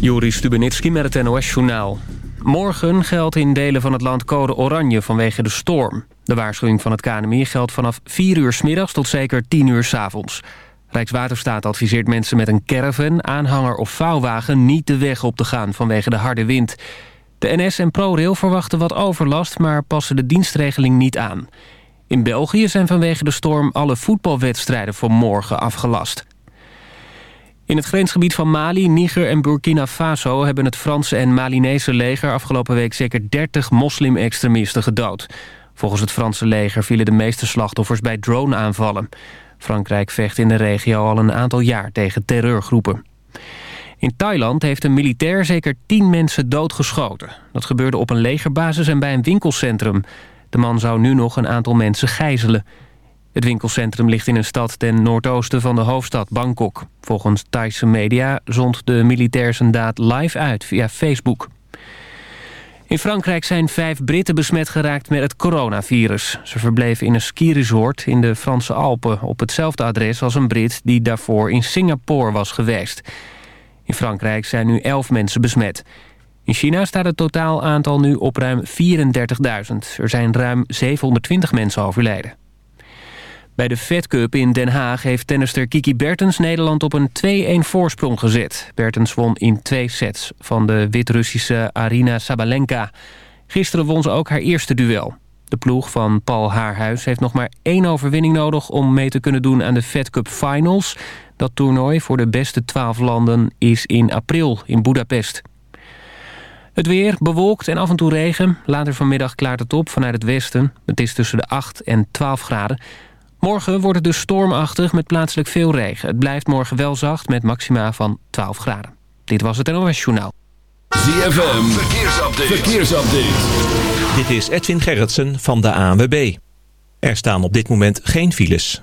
Juri Stubenitski met het NOS-journaal. Morgen geldt in delen van het land code oranje vanwege de storm. De waarschuwing van het KNMI geldt vanaf 4 uur s middags tot zeker 10 uur s avonds. Rijkswaterstaat adviseert mensen met een caravan, aanhanger of vouwwagen... niet de weg op te gaan vanwege de harde wind. De NS en ProRail verwachten wat overlast, maar passen de dienstregeling niet aan. In België zijn vanwege de storm alle voetbalwedstrijden voor morgen afgelast. In het grensgebied van Mali, Niger en Burkina Faso... hebben het Franse en Malinese leger afgelopen week zeker 30 moslim-extremisten gedood. Volgens het Franse leger vielen de meeste slachtoffers bij drone-aanvallen. Frankrijk vecht in de regio al een aantal jaar tegen terreurgroepen. In Thailand heeft een militair zeker 10 mensen doodgeschoten. Dat gebeurde op een legerbasis en bij een winkelcentrum. De man zou nu nog een aantal mensen gijzelen... Het winkelcentrum ligt in een stad ten noordoosten van de hoofdstad Bangkok. Volgens Thaise media zond de militair zijn daad live uit via Facebook. In Frankrijk zijn vijf Britten besmet geraakt met het coronavirus. Ze verbleven in een skiresort in de Franse Alpen... op hetzelfde adres als een Brit die daarvoor in Singapore was geweest. In Frankrijk zijn nu elf mensen besmet. In China staat het totaal aantal nu op ruim 34.000. Er zijn ruim 720 mensen overleden. Bij de Fed Cup in Den Haag heeft tennister Kiki Bertens Nederland op een 2-1 voorsprong gezet. Bertens won in twee sets van de Wit-Russische Arina Sabalenka. Gisteren won ze ook haar eerste duel. De ploeg van Paul Haarhuis heeft nog maar één overwinning nodig... om mee te kunnen doen aan de Fed Cup Finals. Dat toernooi voor de beste twaalf landen is in april in Budapest. Het weer bewolkt en af en toe regen. Later vanmiddag klaart het op vanuit het westen. Het is tussen de 8 en 12 graden. Morgen wordt het dus stormachtig met plaatselijk veel regen. Het blijft morgen wel zacht met maxima van 12 graden. Dit was het NOS Journaal. ZFM, verkeersupdate. verkeersupdate. Dit is Edwin Gerritsen van de ANWB. Er staan op dit moment geen files.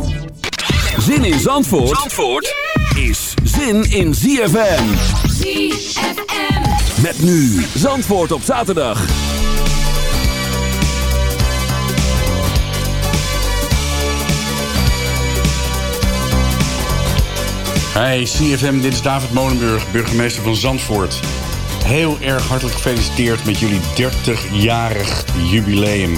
Zin in Zandvoort, Zandvoort is zin in ZFM. ZFM. Met nu Zandvoort op zaterdag. Hey CFM, dit is David Molenburg, burgemeester van Zandvoort. Heel erg hartelijk gefeliciteerd met jullie 30-jarig jubileum.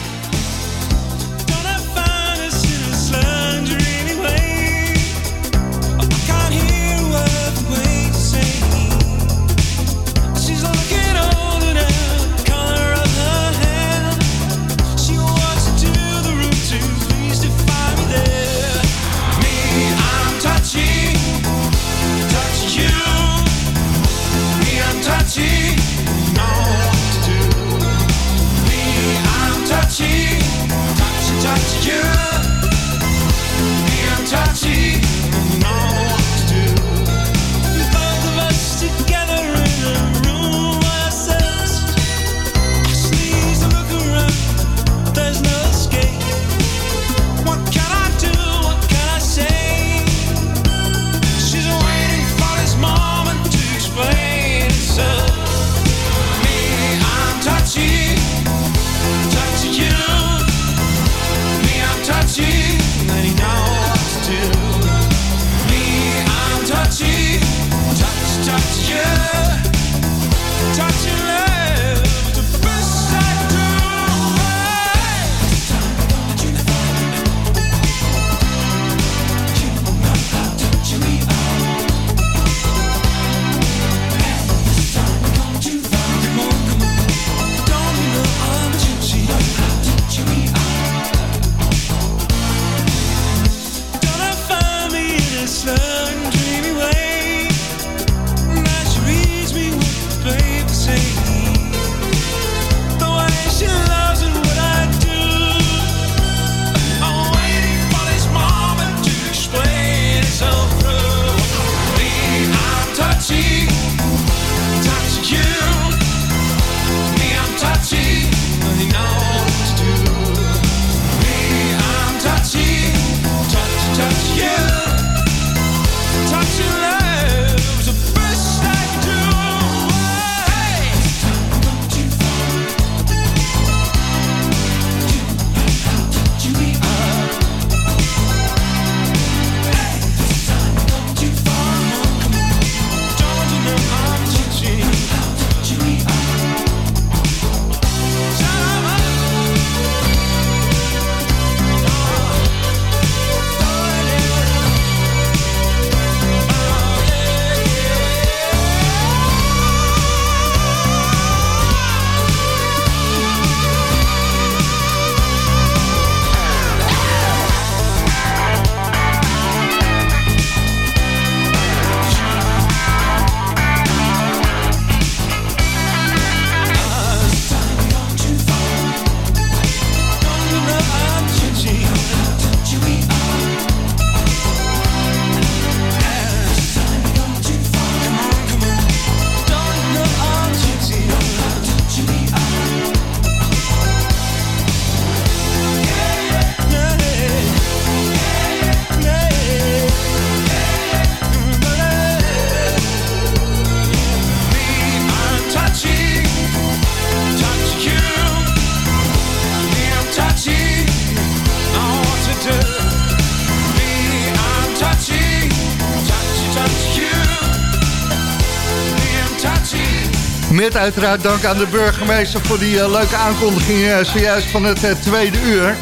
Uiteraard dank aan de burgemeester voor die leuke aankondiging zojuist van het tweede uur.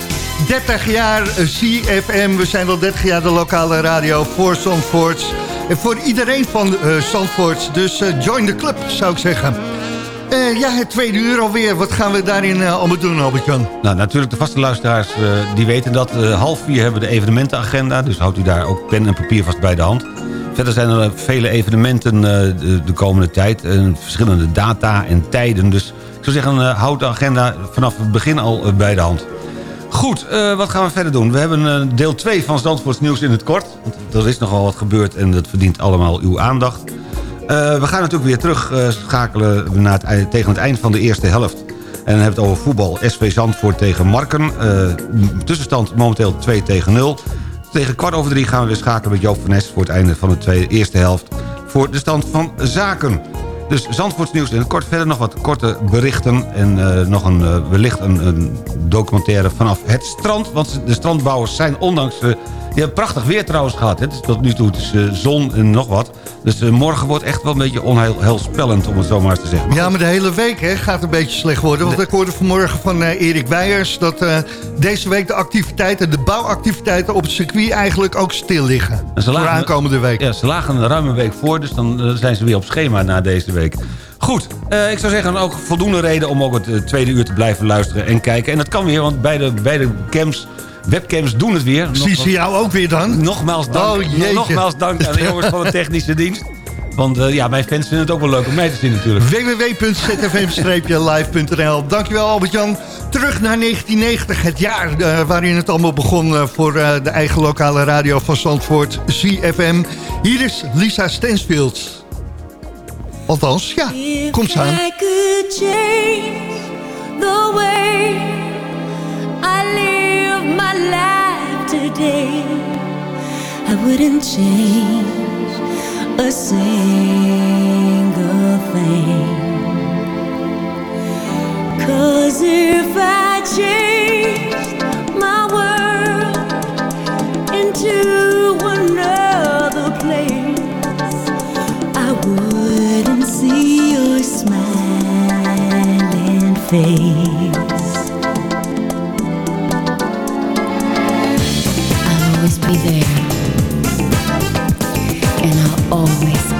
30 jaar CFM, we zijn al 30 jaar de lokale radio voor Zandvoort. En voor iedereen van Zandvoort, dus join the club zou ik zeggen. Ja, het tweede uur alweer. Wat gaan we daarin allemaal doen, Albert-Jan? Nou, natuurlijk de vaste luisteraars die weten dat. half vier hebben we de evenementenagenda. Dus houdt u daar ook pen en papier vast bij de hand. Verder zijn er vele evenementen de, de, komende tijd. verschillende data en tijden. Dus ik zou zeggen, houd de agenda vanaf het begin al bij de hand. Goed, wat gaan we verder doen? We hebben deel 2 van Zandvoorts Nieuws in het kort. Want er is nogal wat gebeurd en dat verdient allemaal uw aandacht. We gaan natuurlijk weer terugschakelen uh, naar tegen het eind van de eerste helft. En dan hebben we het over voetbal. SV Zandvoort tegen Marken. Tussenstand momenteel 2 tegen 0. Tegen kwart over drie gaan we weer schakelen met Joop van Nes... voor het einde van de tweede, eerste helft. Voor de stand van zaken. Dus Zandvoorts nieuws in kort. Verder nog wat korte berichten. En uh, nog een, uh, wellicht een, een, documentaire vanaf het strand. Want de strandbouwers zijn ondanks... Uh, die hebben prachtig weer trouwens gehad. Is tot nu toe het is, zon en nog wat. Dus morgen wordt echt wel een beetje onheilspellend, om het zo maar eens te zeggen. ja, maar de hele week hè, gaat een beetje slecht worden. Want ik hoorde vanmorgen van Erik Weijers... dat deze week de activiteiten, de bouwactiviteiten op het circuit... eigenlijk ook stil liggen. Voor de aankomende week. Ja, ze lagen een ruime week voor. Dus dan zijn ze weer op schema na deze week. Goed, uh, ik zou zeggen ook voldoende reden om ook het uh, tweede uur te blijven luisteren en kijken. En dat kan weer, want beide, beide cams, webcams doen het weer. Zie ze jou ook weer dan? Nogmaals dank, oh, nogmaals dank aan de jongens van de technische dienst. Want uh, ja, mijn fans vinden het ook wel leuk om mee te zien natuurlijk. www.zfm-live.nl Dankjewel Albert-Jan. Terug naar 1990, het jaar uh, waarin het allemaal begon... Uh, voor de eigen lokale radio van Zandvoort, CFM. Hier is Lisa Stansfield. Althans, ja, komt aan. My life today I wouldn't change a single thing Cause if I changed my world into another place I wouldn't see your smiling face. Be there, and I'll always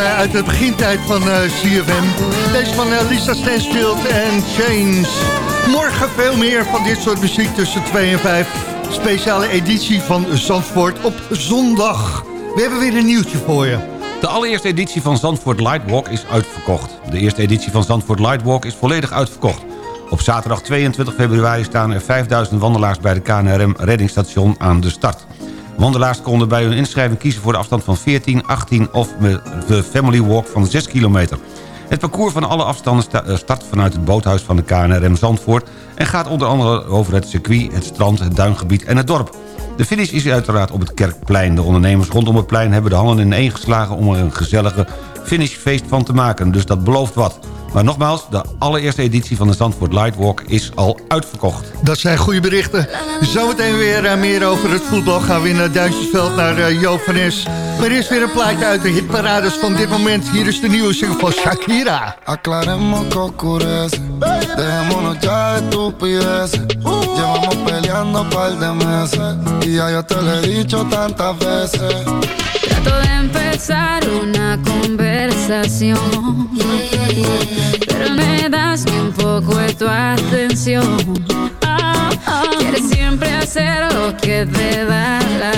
uit de begintijd van uh, CFM. Deze van uh, Lisa Stansfield en Chains. Morgen veel meer van dit soort muziek tussen 2 en 5. Speciale editie van Zandvoort op zondag. We hebben weer een nieuwtje voor je. De allereerste editie van Zandvoort Lightwalk is uitverkocht. De eerste editie van Zandvoort Lightwalk is volledig uitverkocht. Op zaterdag 22 februari staan er 5000 wandelaars bij de KNRM Reddingsstation aan de start. Wandelaars konden bij hun inschrijving kiezen voor de afstand van 14, 18 of de Family Walk van 6 kilometer. Het parcours van alle afstanden eh, start vanuit het boothuis van de KNRM Zandvoort... en gaat onder andere over het circuit, het strand, het duingebied en het dorp. De finish is uiteraard op het Kerkplein. De ondernemers rondom het plein hebben de handen in één geslagen... om er een gezellige finishfeest van te maken. Dus dat belooft wat. Maar nogmaals, de allereerste editie van de Zandvoort Lightwalk is al uitverkocht. Dat zijn goede berichten. Zometeen weer uh, meer over het voetbal. Gaan we in het Duitsersveld naar uh, Joop van Es. Maar eerst weer een plaatje uit de hitparades van dit moment. Hier is de nieuwe single van Shakira. Aclaremos que ocurrece. Dejémonos ya de estupideces. Llevamos peleando par de meses. Y ya yo te lo he dicho tantas veces. De empezar una conversación. Pero me das un poco de tu atención. Quieres siempre hacer lo que te da la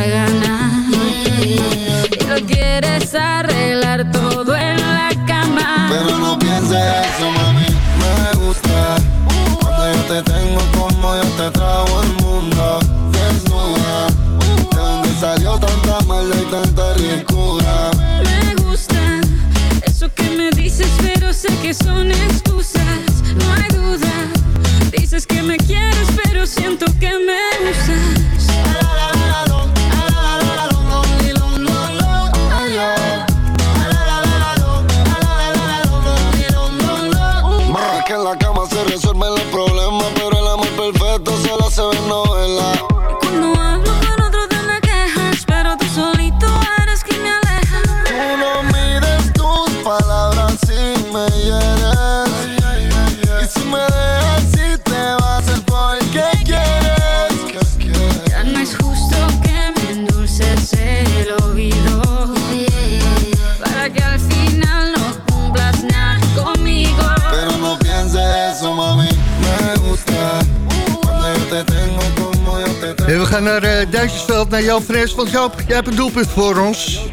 Duitsersveld, naar Joop Fres. Want Joop, jij hebt een doelpunt voor ons.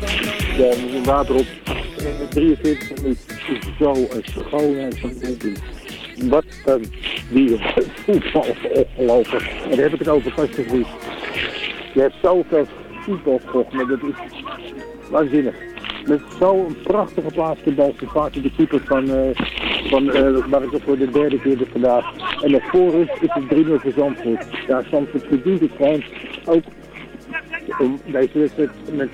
Ja, er water op. 43 minuten is zo een schoonheid van doelpunt. Wat een wie voetbal ongelooflijk. En daar heb ik het over vastgevoerd. Je hebt zoveel voetbal maar dat is waanzinnig. Met zo'n prachtige plaatste bal gevaart de keeper van, uh, van uh, waar ik het voor de derde keer heb vandaag. En nog voor rust is het 3-0 voor Zandvoort. Ja, Zandvoort verdient het gewoon ook om deze wedstrijd met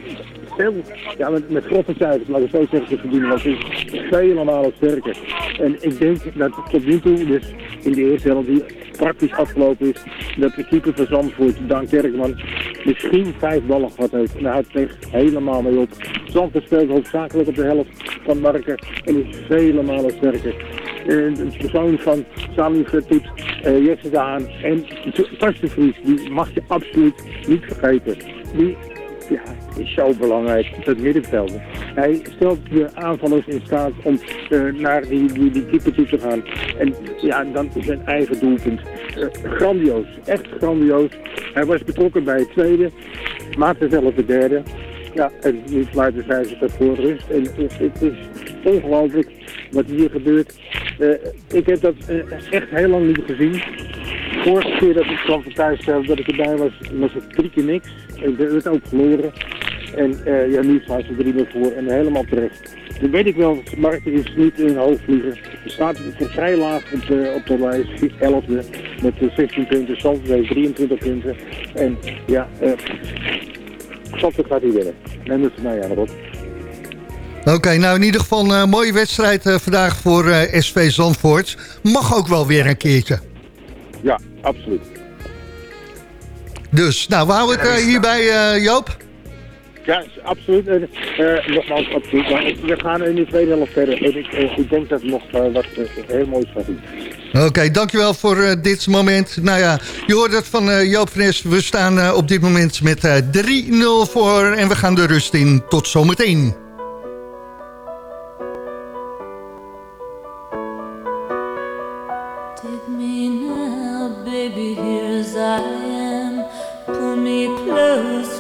veel, ja, met, met grove cijfers, ik zo zeggen, te verdienen. Want het is vele malen sterker. En ik denk dat tot nu toe, dus in de eerste helft die praktisch afgelopen is, dat de keeper van Zandvoort, Dan Kerkman, misschien vijf ballen gehad heeft. En hij helemaal mee op. Zandvoort speelt hoofdzakelijk op de helft van Marken en is vele malen sterker. Uh, de persoon van Sami Vertoet, uh, Jesse Daan en Vries, die mag je absoluut niet vergeten. Die ja, is zo belangrijk, dat middenveld. Hij stelt de aanvallers in staat om uh, naar die, die, die keeper toe te gaan. En ja, dan is zijn eigen doelpunt. Grandioos, echt grandioos. Hij was betrokken bij het tweede, maakte zelf de derde. Ja, en nu sluiten zij zich voor rust. En het, het is ongelooflijk wat hier gebeurt. Uh, ik heb dat echt heel lang niet gezien. Vorige keer dat ik kwam van thuis dat ik erbij was, was het drie keer niks. Ik ben het ook verloren. En ja, nu staan ze drie meer voor en helemaal terecht. Dan weet ik wel, Mark is niet in hoogvlieger. Er staat vrij laag op de, de lijst, 11e met 16 punten. Zandvoort heeft 23 punten. En ja, uh, Zandvoort gaat hier winnen. Neem het van mij aan, Rob. Oké, okay, nou in ieder geval een uh, mooie wedstrijd uh, vandaag voor uh, SV Zandvoort. Mag ook wel weer een keertje. Ja, absoluut. Dus, nou, we houden het hierbij, Joop. Ja, absoluut. Uh, nogmaals, absoluut. Maar we gaan in de tweede helft verder. En ik, uh, ik denk dat we nog uh, wat heel moois gaan doen. Oké, okay, dankjewel voor dit moment. Nou ja, je hoort het van Joop Fres. We staan op dit moment met 3-0 voor en we gaan de rust in. Tot zometeen.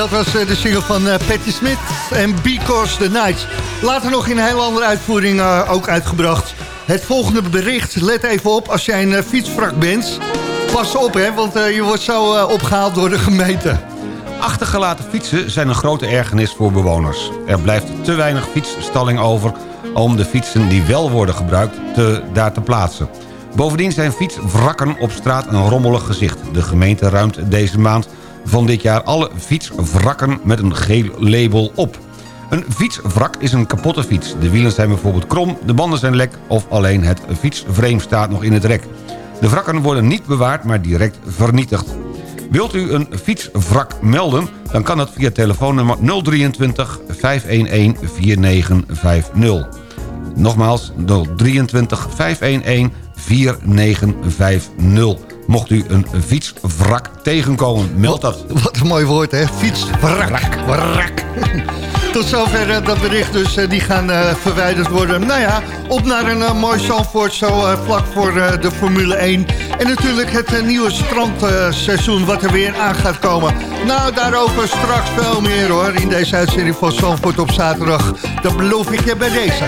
Dat was eh, de single van uh, Patti Smith en Because the Nights. Later nog in een hele andere uitvoering uh, ook uitgebracht. Het volgende bericht, let even op als jij een fietsvrak bent. Pas op hè, want je wordt zo opgehaald door de gemeente. Achtergelaten fietsen zijn een grote ergernis voor bewoners. Er blijft te weinig fietsstalling over om de fietsen die wel worden gebruikt te, daar te plaatsen. Bovendien zijn fietswrakken op straat een rommelig gezicht. De gemeente ruimt deze maand van dit jaar alle fietswrakken met een geel label op. Een fietswrak is een kapotte fiets. De wielen zijn bijvoorbeeld krom, de banden zijn lek... of alleen het fietsframe staat nog in het rek. De wrakken worden niet bewaard, maar direct vernietigd. Wilt u een fietswrak melden? Dan kan dat via telefoonnummer 023 511 4950. Nogmaals 023 511 4950. Mocht u een fietswrak tegenkomen, meld dat. Wat een mooi woord, hè? Fietswrak. Wrak. Tot zover uh, dat bericht, dus uh, die gaan uh, verwijderd worden. Nou ja, op naar een mooi Zandvoort, zo vlak voor de Formule 1. En natuurlijk het nieuwe strandseizoen wat er weer aan gaat komen. Nou, daarover straks veel meer hoor, in deze uitzending van Zandvoort op zaterdag. Dat beloof ik je bij deze.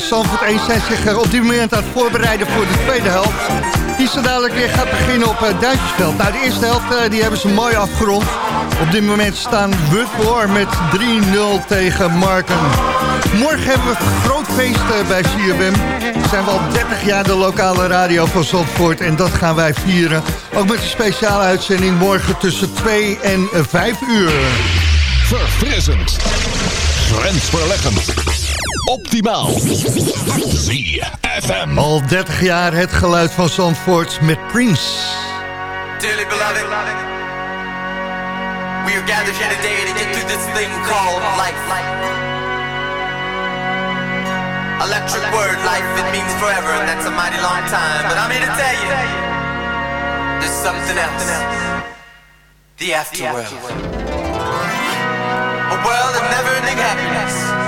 Sanford 1 zijn zich op dit moment aan het voorbereiden voor de tweede helft. Die zo dadelijk weer gaat beginnen op uh, Duitsersveld. Nou, de eerste helft die hebben ze mooi afgerond. Op dit moment staan we voor met 3-0 tegen Marken. Morgen hebben we een groot feest bij CFM. We zijn wel 30 jaar de lokale radio van Zandvoort en dat gaan wij vieren. Ook met een speciale uitzending morgen tussen 2 en 5 uur. Verfrissend. Grensverleggend optimaal. ZFM. Al 30 jaar het geluid van Zandvoort met Prince. Dearly beloved, we are gathered here today to get through this thing called life. Electric word, life, it means forever, and that's a mighty long time. But I'm here to tell you, there's something else. The afterworld. A world of never-ending happiness.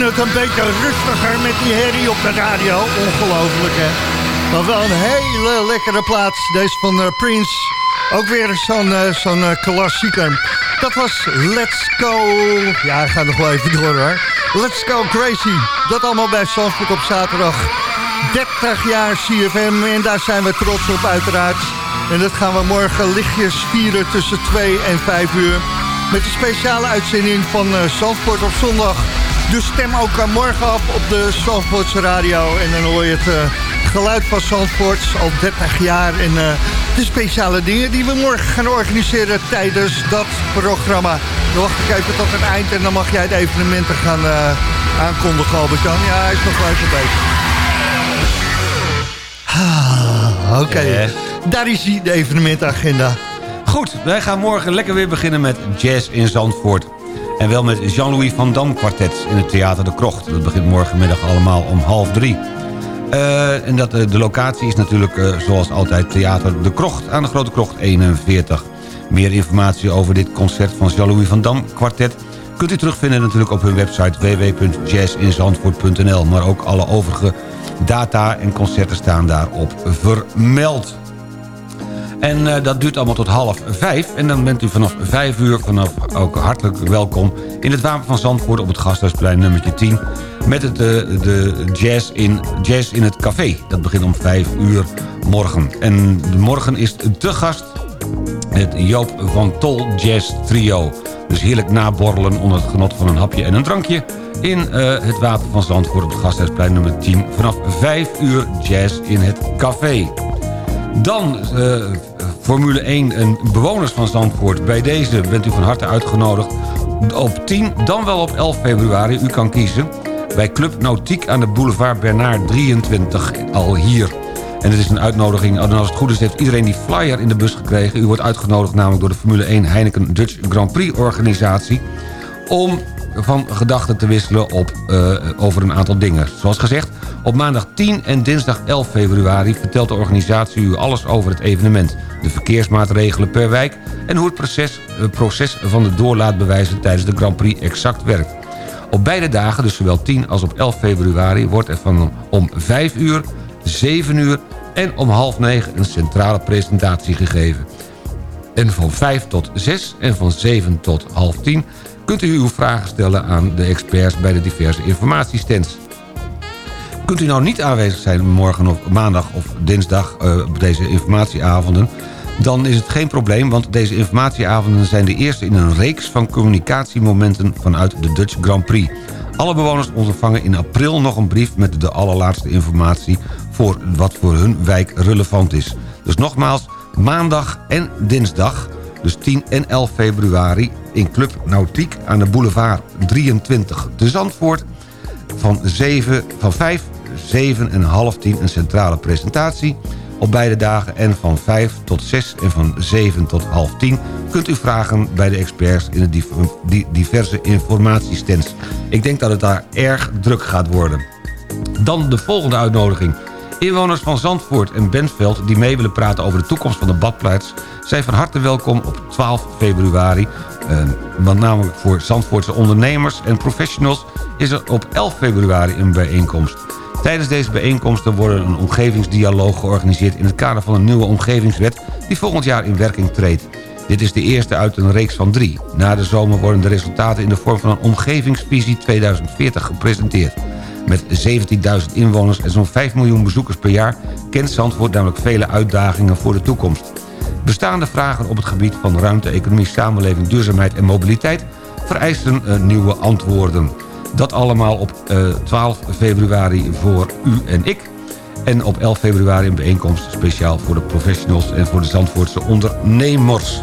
het een beetje rustiger met die herrie op de radio. Ongelooflijk, hè? Maar wel een hele lekkere plaats. Deze van uh, Prince. Ook weer zo'n uh, klassieker. Dat was Let's Go... Ja, gaat nog wel even door, hoor. Let's Go Crazy. Dat allemaal bij Zandvoort op zaterdag. 30 jaar CFM en daar zijn we trots op, uiteraard. En dat gaan we morgen lichtjes vieren tussen 2 en 5 uur. Met een speciale uitzending van Zandvoort op zondag... Dus stem ook morgen af op de Zandvoortse radio. En dan hoor je het uh, geluid van Zandvoort al 30 jaar. En uh, de speciale dingen die we morgen gaan organiseren tijdens dat programma. Dan wacht ik even tot het eind en dan mag jij de evenementen gaan uh, aankondigen, Albert-Jan. Ja, hij is nog wel even bezig. Ah, Oké, okay. daar is hij, de evenementagenda. Goed, wij gaan morgen lekker weer beginnen met Jazz in Zandvoort. En wel met Jean-Louis van Dam kwartet in het Theater de Krocht. Dat begint morgenmiddag allemaal om half drie. Uh, en dat, de locatie is natuurlijk uh, zoals altijd Theater de Krocht aan de Grote Krocht 41. Meer informatie over dit concert van Jean-Louis van Dam kwartet... kunt u terugvinden natuurlijk op hun website www.jazzinzandvoort.nl. Maar ook alle overige data en concerten staan daarop vermeld. En uh, dat duurt allemaal tot half vijf. En dan bent u vanaf vijf uur vanaf ook hartelijk welkom... in het Wapen van Zandvoort op het Gasthuisplein nummertje 10... met het, uh, de jazz in, jazz in het café. Dat begint om vijf uur morgen. En morgen is te gast het Joop van Tol Jazz Trio. Dus heerlijk naborrelen onder het genot van een hapje en een drankje... in uh, het Wapen van Zandvoort op het Gasthuisplein nummer 10... vanaf vijf uur jazz in het café. Dan uh, Formule 1 en bewoners van Zandvoort. Bij deze bent u van harte uitgenodigd op 10, dan wel op 11 februari. U kan kiezen bij Club Nautiek aan de boulevard Bernard 23 al hier. En het is een uitnodiging, en als het goed is heeft iedereen die flyer in de bus gekregen. U wordt uitgenodigd namelijk door de Formule 1 Heineken Dutch Grand Prix organisatie... om van gedachten te wisselen op, uh, over een aantal dingen. Zoals gezegd, op maandag 10 en dinsdag 11 februari... vertelt de organisatie u alles over het evenement... de verkeersmaatregelen per wijk... en hoe het proces, het proces van de doorlaatbewijzen tijdens de Grand Prix exact werkt. Op beide dagen, dus zowel 10 als op 11 februari... wordt er van om 5 uur, 7 uur en om half 9 een centrale presentatie gegeven. En van 5 tot 6 en van 7 tot half 10 kunt u uw vragen stellen aan de experts bij de diverse informatiestands. Kunt u nou niet aanwezig zijn morgen of maandag of dinsdag uh, op deze informatieavonden... dan is het geen probleem, want deze informatieavonden zijn de eerste in een reeks van communicatiemomenten vanuit de Dutch Grand Prix. Alle bewoners ontvangen in april nog een brief met de allerlaatste informatie voor wat voor hun wijk relevant is. Dus nogmaals, maandag en dinsdag dus 10 en 11 februari in Club Nautiek aan de boulevard 23 te Zandvoort. Van, 7, van 5, 7 en half 10 een centrale presentatie op beide dagen. En van 5 tot 6 en van 7 tot half 10 kunt u vragen bij de experts in de diverse informatiestands. Ik denk dat het daar erg druk gaat worden. Dan de volgende uitnodiging. Inwoners van Zandvoort en Bentveld die mee willen praten over de toekomst van de badplaats... zijn van harte welkom op 12 februari. Eh, namelijk voor Zandvoortse ondernemers en professionals... is er op 11 februari een bijeenkomst. Tijdens deze bijeenkomsten worden een omgevingsdialoog georganiseerd... in het kader van een nieuwe omgevingswet die volgend jaar in werking treedt. Dit is de eerste uit een reeks van drie. Na de zomer worden de resultaten in de vorm van een omgevingsvisie 2040 gepresenteerd. Met 17.000 inwoners en zo'n 5 miljoen bezoekers per jaar... kent Zandvoort namelijk vele uitdagingen voor de toekomst. Bestaande vragen op het gebied van ruimte, economie, samenleving, duurzaamheid en mobiliteit... vereisen uh, nieuwe antwoorden. Dat allemaal op uh, 12 februari voor u en ik. En op 11 februari een bijeenkomst speciaal voor de professionals... en voor de Zandvoortse ondernemers.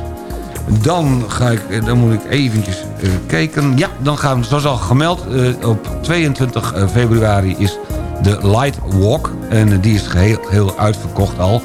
Dan, ga ik, dan moet ik eventjes uh, kijken. Ja, dan gaan we, zoals al gemeld, uh, op 22 februari is de Light Walk. En die is heel, heel uitverkocht al.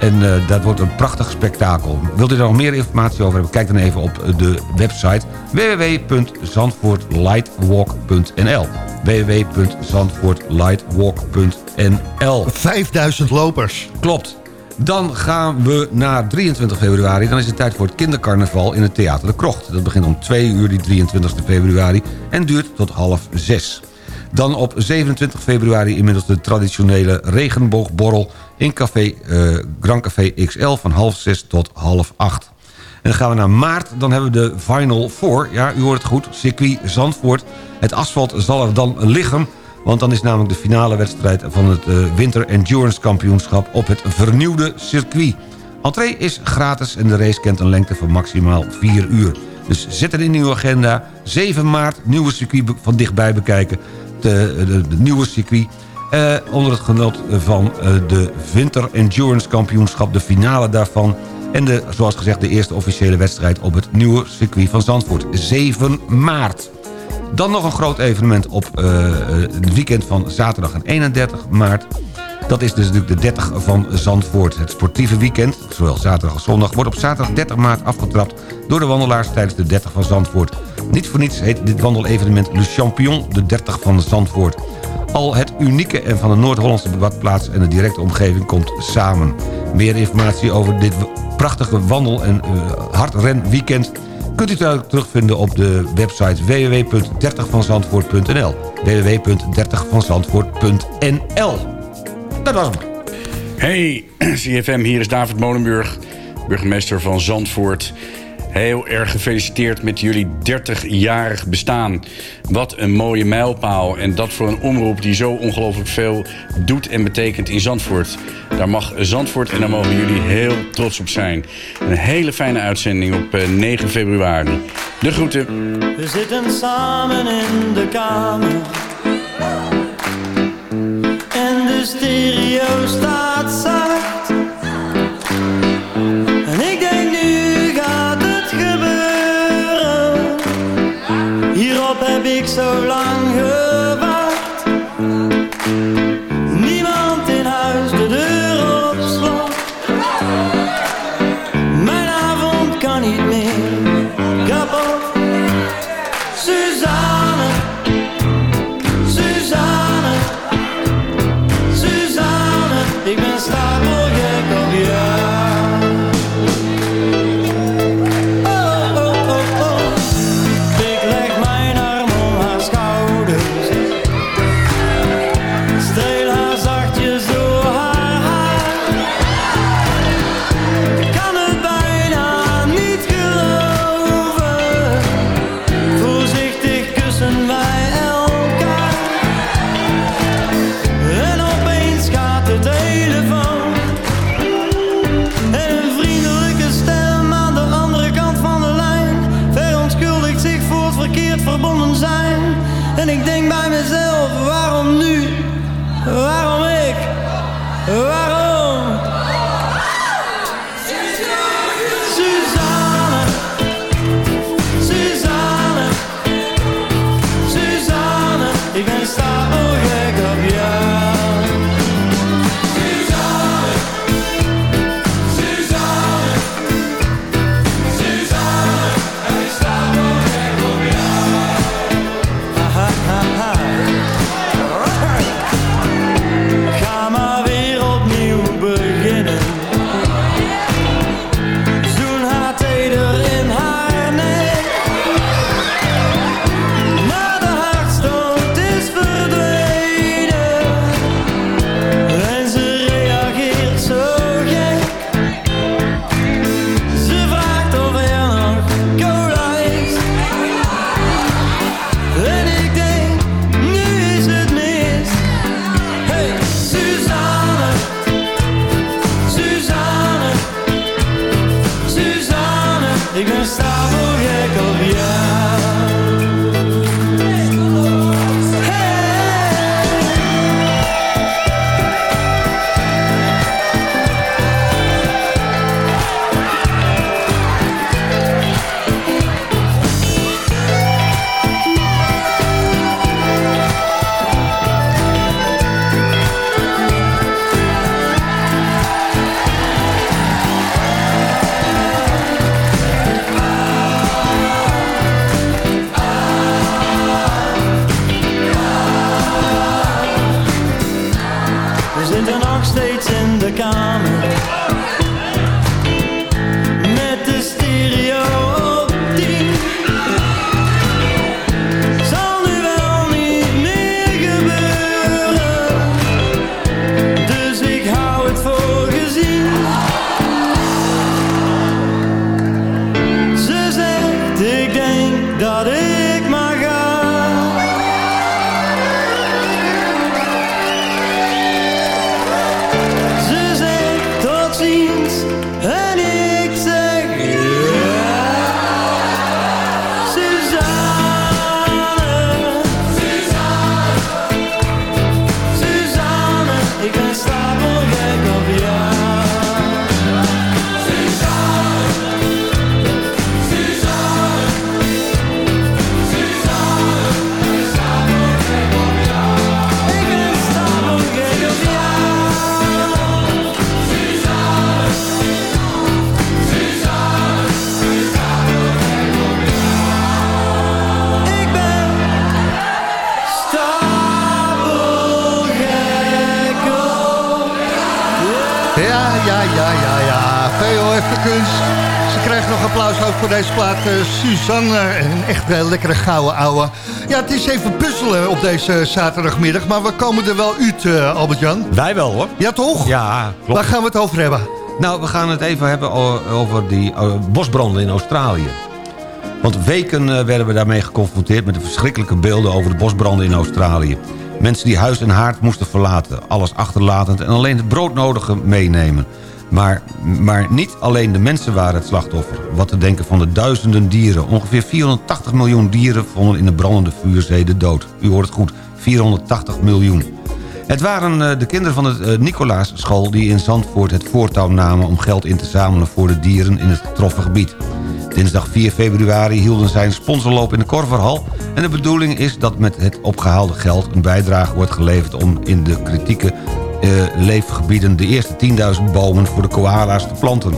En uh, dat wordt een prachtig spektakel. Wilt u daar nog meer informatie over hebben? Kijk dan even op de website www.zandvoortlightwalk.nl www.zandvoortlightwalk.nl 5000 lopers. Klopt. Dan gaan we naar 23 februari. Dan is het tijd voor het kindercarnaval in het Theater de Krocht. Dat begint om 2 uur die 23 februari en duurt tot half 6. Dan op 27 februari inmiddels de traditionele regenboogborrel... in café, eh, Grand Café XL van half zes tot half acht. En dan gaan we naar maart, dan hebben we de Final Four. Ja, u hoort het goed, circuit Zandvoort. Het asfalt zal er dan liggen... want dan is namelijk de finale wedstrijd van het uh, Winter Endurance Kampioenschap... op het vernieuwde circuit. Entree is gratis en de race kent een lengte van maximaal 4 uur. Dus zet het in uw agenda. 7 maart, nieuwe circuit van dichtbij bekijken. De nieuwe circuit. Uh, onder het genot van uh, de Winter Endurance Kampioenschap. De finale daarvan. En de, zoals gezegd de eerste officiële wedstrijd op het nieuwe circuit van Zandvoort. 7 maart. Dan nog een groot evenement op uh, het weekend van zaterdag en 31 maart. Dat is dus natuurlijk de 30 van Zandvoort. Het sportieve weekend, zowel zaterdag als zondag... wordt op zaterdag 30 maart afgetrapt door de wandelaars tijdens de 30 van Zandvoort. Niet voor niets heet dit wandelevenement Le Champion, de 30 van Zandvoort. Al het unieke en van de Noord-Hollandse badplaats en de directe omgeving komt samen. Meer informatie over dit prachtige wandel- en uh, hardrenweekend kunt u terugvinden op de website www.30vanzandvoort.nl www.30vanzandvoort.nl Dat was hem. Hey, CFM, hier is David Molenburg, burgemeester van Zandvoort. Heel erg gefeliciteerd met jullie 30-jarig bestaan. Wat een mooie mijlpaal. En dat voor een omroep die zo ongelooflijk veel doet en betekent in Zandvoort. Daar mag Zandvoort en daar mogen jullie heel trots op zijn. Een hele fijne uitzending op 9 februari. De groeten. We zitten samen in de kamer. En de stereo staat zacht. Suzanne, een echt eh, lekkere gouden ouwe. Ja, het is even puzzelen op deze zaterdagmiddag. Maar we komen er wel uit, eh, Albert-Jan. Wij wel hoor. Ja, toch? Ja, klopt. Waar gaan we het over hebben? Nou, we gaan het even hebben over die eh, bosbranden in Australië. Want weken werden we daarmee geconfronteerd met de verschrikkelijke beelden over de bosbranden in Australië. Mensen die huis en haard moesten verlaten, alles achterlatend en alleen het broodnodige meenemen. Maar, maar niet alleen de mensen waren het slachtoffer. Wat te denken van de duizenden dieren. Ongeveer 480 miljoen dieren vonden in de brandende vuurzee de dood. U hoort het goed, 480 miljoen. Het waren eh, de kinderen van de eh, Nicolaas-school die in Zandvoort het voortouw namen... om geld in te zamelen voor de dieren in het getroffen gebied. Dinsdag 4 februari hielden zij een sponsorloop in de Korverhal... en de bedoeling is dat met het opgehaalde geld een bijdrage wordt geleverd... om in de kritieke leefgebieden de eerste 10.000 bomen voor de koala's te planten.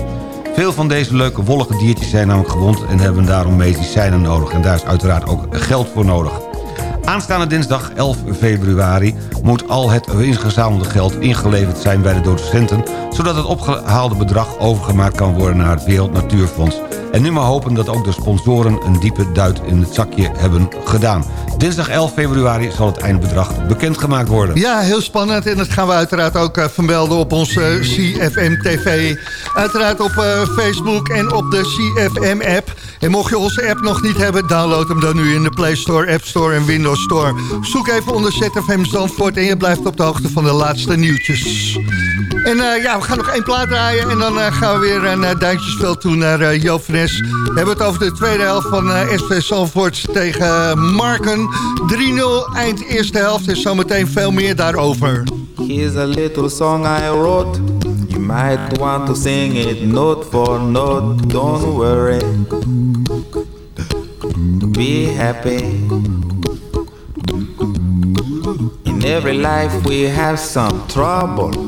Veel van deze leuke wollige diertjes zijn namelijk gewond... en hebben daarom medicijnen nodig. En daar is uiteraard ook geld voor nodig. Aanstaande dinsdag 11 februari moet al het ingezamelde geld ingeleverd zijn bij de docenten... zodat het opgehaalde bedrag overgemaakt kan worden naar het Wereld Natuurfonds. En nu maar hopen dat ook de sponsoren een diepe duit in het zakje hebben gedaan. Dinsdag 11 februari zal het eindbedrag bekendgemaakt worden. Ja, heel spannend. En dat gaan we uiteraard ook eh, vermelden op onze eh, CFM TV. Uiteraard op eh, Facebook en op de CFM app. En mocht je onze app nog niet hebben, download hem dan nu in de Play Store, App Store en Windows Store. Zoek even onder ZFM Zandvoort en je blijft op de hoogte van de laatste nieuwtjes. En eh, ja, we gaan nog één plaat draaien en dan eh, gaan we weer naar Duintjesveld toe, naar uh, Nes. We hebben het over de tweede helft van SV Zandvoort tegen Marken. 3-0 eind eerste helft en zometeen veel meer daarover. Here's a little song I wrote. You might want to sing it note for note. Don't worry. Be happy. In every life we have some trouble.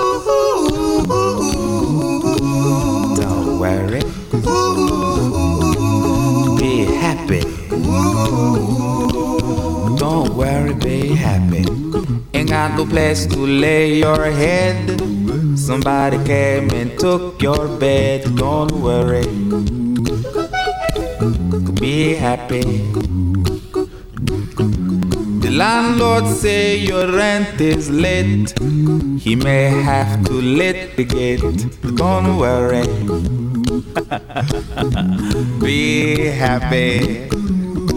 Don't worry, be happy. Ain't got no place to lay your head. Somebody came and took your bed. Don't worry. Be happy. The landlord say your rent is late. He may have to litigate. Don't worry. Be happy.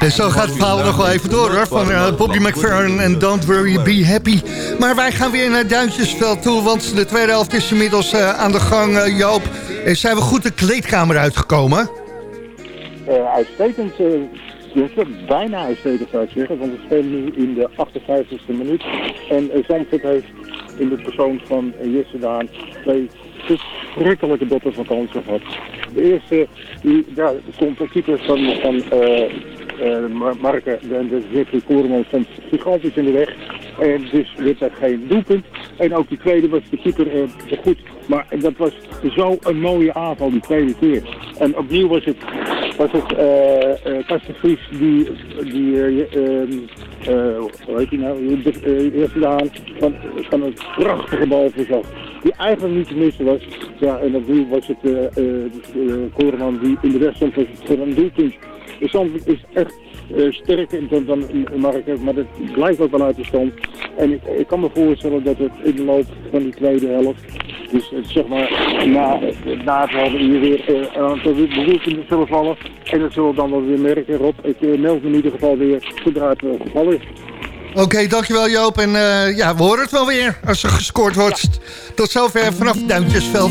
En zo gaat het verhaal nog wel even door hoor, van uh, Bobby McFerrin en Don't Worry, Be Happy. Maar wij gaan weer naar Duintjesveld toe, want de tweede helft is inmiddels uh, aan de gang, uh, Joop. En zijn we goed de kleedkamer uitgekomen? uitstekend. Bijna uitstekend zou ik zeggen, want we spelen nu in de 58e minuut. En Zandvoort heeft in de persoon van Jesse Daan twee verschrikkelijke dotten van kansen gehad. De eerste, die, stond de keeper van, van Marken, de, de Jeffrey Koreman, stond gigantisch in de weg. En dus werd er geen doelpunt. En ook die tweede was de keeper uh, goed. Maar dat was zo'n mooie aanval, die tweede keer. En opnieuw was het, was het uh, die, die uh, hoe heet hij nou, eerst gedaan van, van een prachtige bal voorzag. Die eigenlijk niet te missen was. Ja, en opnieuw was het uh, die in de rest stond voor een doelpunt. De Zandvoort is echt uh, sterker dan, dan Mark, maar dat blijft ook wel uit de stand. En ik, ik kan me voorstellen dat het in de loop van die tweede helft, dus uh, zeg maar na, na het halve uur weer uh, een aantal beroepingen zullen vallen. En dat zullen we dan wel weer merken, Rob. Ik uh, meld me in ieder geval weer zodra het uh, geval is. Oké, okay, dankjewel Joop. En uh, ja, we horen het wel weer als er gescoord wordt. Ja. Tot zover vanaf Duintjesveld.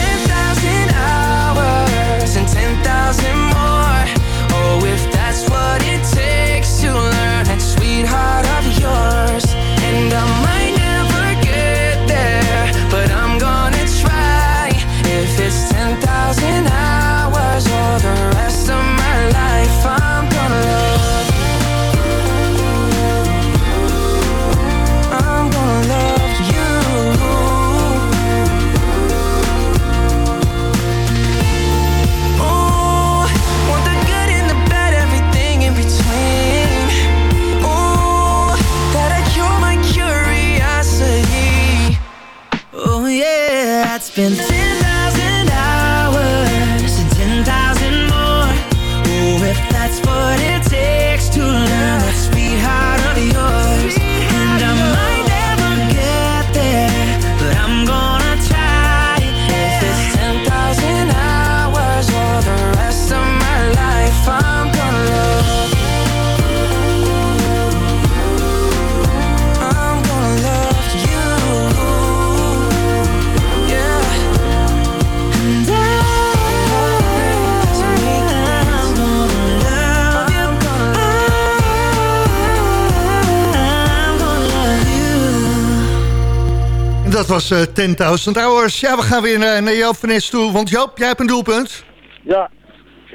Was uh, 10.000 hours. Ja, we gaan weer naar, naar Joop van Nes toe. Want Joop, jij hebt een doelpunt. Ja,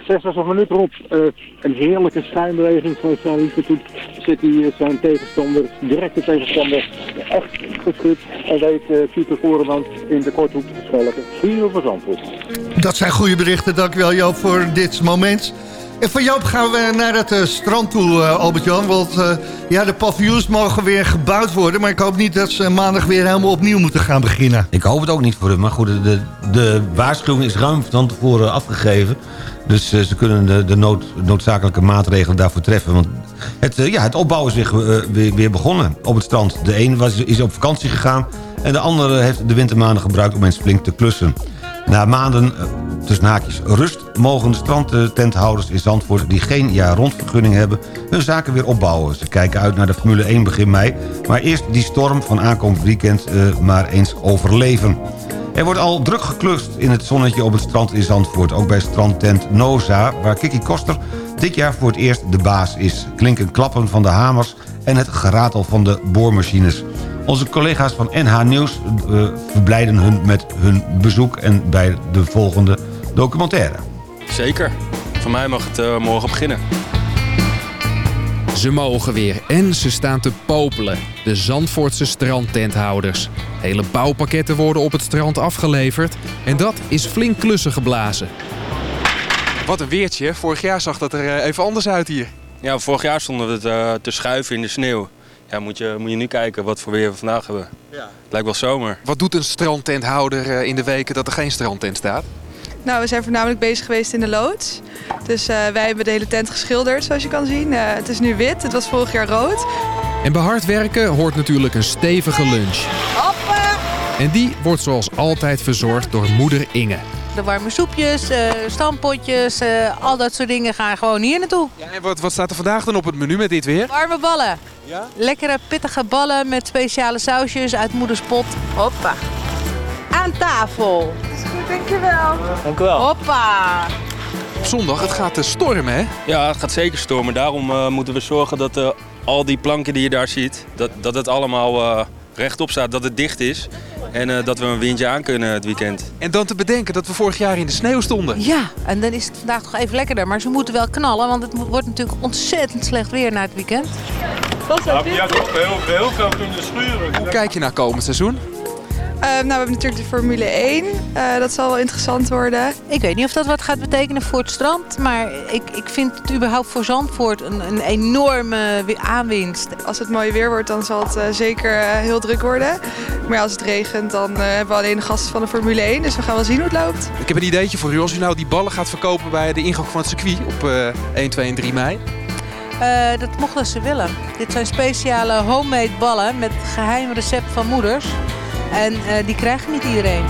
66 minuten op. Uh, een heerlijke schijnbeweging van zit hij zijn tegenstander, directe tegenstander, echt geschud. En weet uh, Pieter in de korthoek te schelpen. 4 voor Zandvoort. Dat zijn goede berichten. Dankjewel Joop voor dit moment. En van Joop gaan we naar het uh, strand toe, uh, Albert-Jan. Want uh, ja, de paviljoens mogen weer gebouwd worden. Maar ik hoop niet dat ze maandag weer helemaal opnieuw moeten gaan beginnen. Ik hoop het ook niet voor hem. Maar goed, de, de waarschuwing is ruim van tevoren afgegeven. Dus ze kunnen de, de nood, noodzakelijke maatregelen daarvoor treffen. Want het, ja, het opbouwen is weer, weer, weer, begonnen op het strand. De een was, is op vakantie gegaan... en de andere heeft de wintermaanden gebruikt om eens flink te klussen. Na maanden tussen haakjes rust mogen de strandtenthouders in Zandvoort... die geen jaar-rondvergunning hebben, hun zaken weer opbouwen. Ze kijken uit naar de Formule 1 begin mei... maar eerst die storm van aankomend weekend uh, maar eens overleven. Er wordt al druk geklust in het zonnetje op het strand in Zandvoort. Ook bij strandtent Noza, waar Kiki Koster dit jaar voor het eerst de baas is. Klinken klappen van de hamers en het geratel van de boormachines. Onze collega's van NH Nieuws uh, verblijden hun met hun bezoek... en bij de volgende documentaire. Zeker. Voor mij mag het uh, morgen beginnen. Ze mogen weer en ze staan te popelen. De Zandvoortse strandtenthouders. Hele bouwpakketten worden op het strand afgeleverd. En dat is flink klussen geblazen. Wat een weertje. Vorig jaar zag dat er even anders uit hier. Ja, vorig jaar stonden we te, te schuiven in de sneeuw. Ja, moet je, moet je nu kijken wat voor weer we vandaag hebben. Ja. Het lijkt wel zomer. Wat doet een strandtenthouder in de weken dat er geen strandtent staat? Nou, we zijn voornamelijk bezig geweest in de loods. Dus uh, wij hebben de hele tent geschilderd, zoals je kan zien. Uh, het is nu wit, het was vorig jaar rood. En bij hard werken hoort natuurlijk een stevige lunch. Hoppa! En die wordt zoals altijd verzorgd door moeder Inge. De warme soepjes, uh, stampotjes, al dat soort dingen gaan gewoon hier naartoe. Ja, en wat, wat staat er vandaag dan op het menu met dit weer? Warme ballen. Ja? Lekkere pittige ballen met speciale sausjes uit moeders pot. Hoppa. Aan tafel. Dankjewel. Dank u wel. Hoppa. Op zondag, het gaat stormen hè? Ja, het gaat zeker stormen. Daarom uh, moeten we zorgen dat uh, al die planken die je daar ziet, dat, dat het allemaal uh, rechtop staat, dat het dicht is. En dat we een windje aan kunnen het weekend. En dan te bedenken dat we vorig jaar in de sneeuw stonden. Ja, en dan is het vandaag toch even lekkerder. Maar ze moeten wel knallen, want het wordt natuurlijk ontzettend slecht weer na het weekend. Ja, ja toch heel, heel veel kunnen schuren. Hoe kijk je naar komend seizoen? Uh, nou, we hebben natuurlijk de Formule 1. Uh, dat zal wel interessant worden. Ik weet niet of dat wat gaat betekenen voor het strand. Maar ik, ik vind het überhaupt voor Zandvoort een, een enorme aanwinst. Als het mooi weer wordt, dan zal het uh, zeker heel druk worden. Maar als het regent, dan hebben we alleen de gasten van de Formule 1. Dus we gaan wel zien hoe het loopt. Ik heb een ideetje voor u. Als u nou die ballen gaat verkopen bij de ingang van het circuit op 1, 2 en 3 mei. Uh, dat mochten ze willen. Dit zijn speciale homemade ballen met geheim recept van moeders. En uh, die krijgt niet iedereen.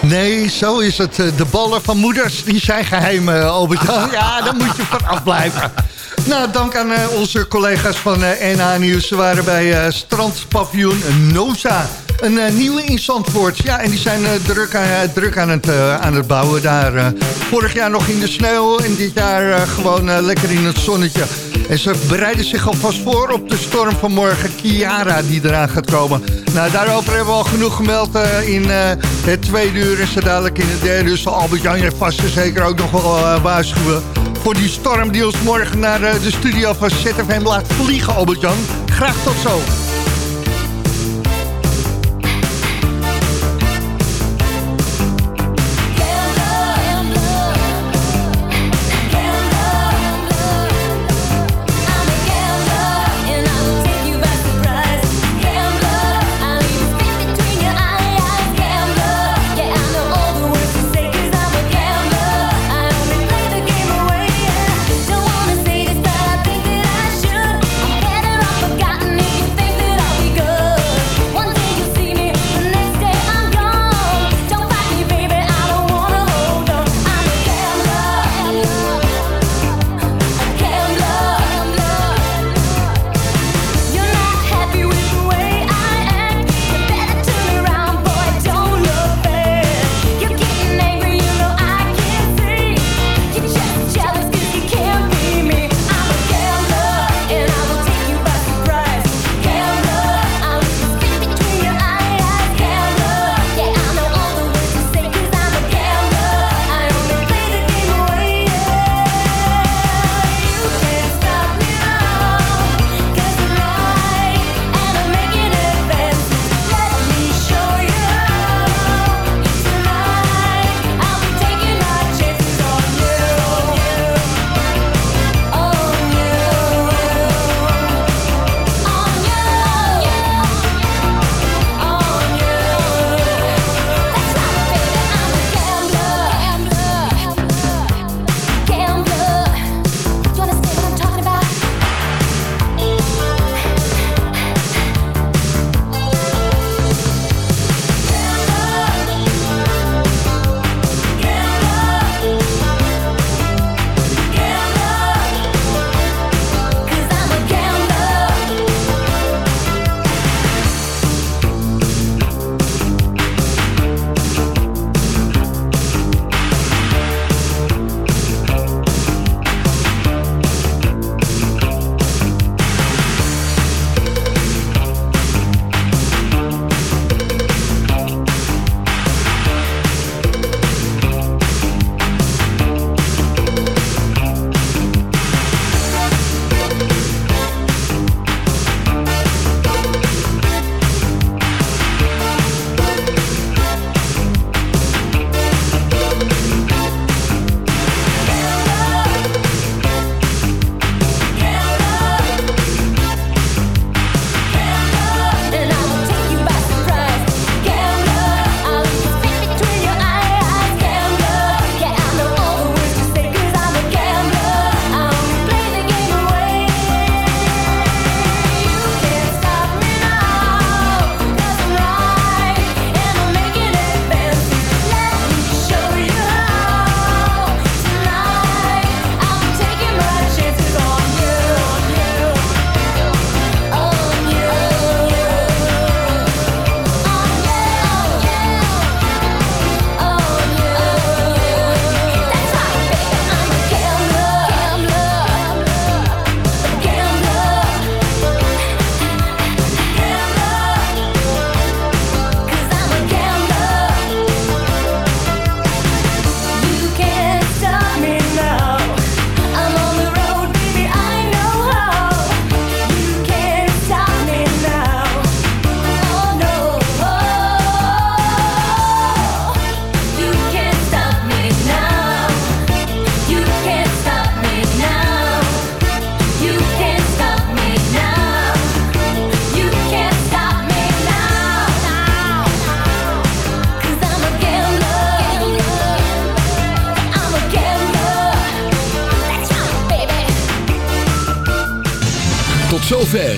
Nee, zo is het. De ballen van moeders, die zijn geheim, uh, Albert. Ja, daar moet je van afblijven. Nou, dank aan uh, onze collega's van NH Nieuws. Ze waren bij strandpaviljoen Noza. Een nieuwe in Zandvoort. Ja, en die zijn druk, aan, druk aan, het, aan het bouwen daar. vorig jaar nog in de sneeuw en dit jaar gewoon lekker in het zonnetje. En ze bereiden zich alvast voor op de storm van morgen, Kiara, die eraan gaat komen. Nou, daarover hebben we al genoeg gemeld uh, in uh, het tweede uur. En ze dadelijk in het derde uur zal Albert-Jan je vast en zeker ook nog wel uh, waarschuwen... voor die storm die ons morgen naar de studio van ZFM laat vliegen, Albert-Jan. Graag tot zo.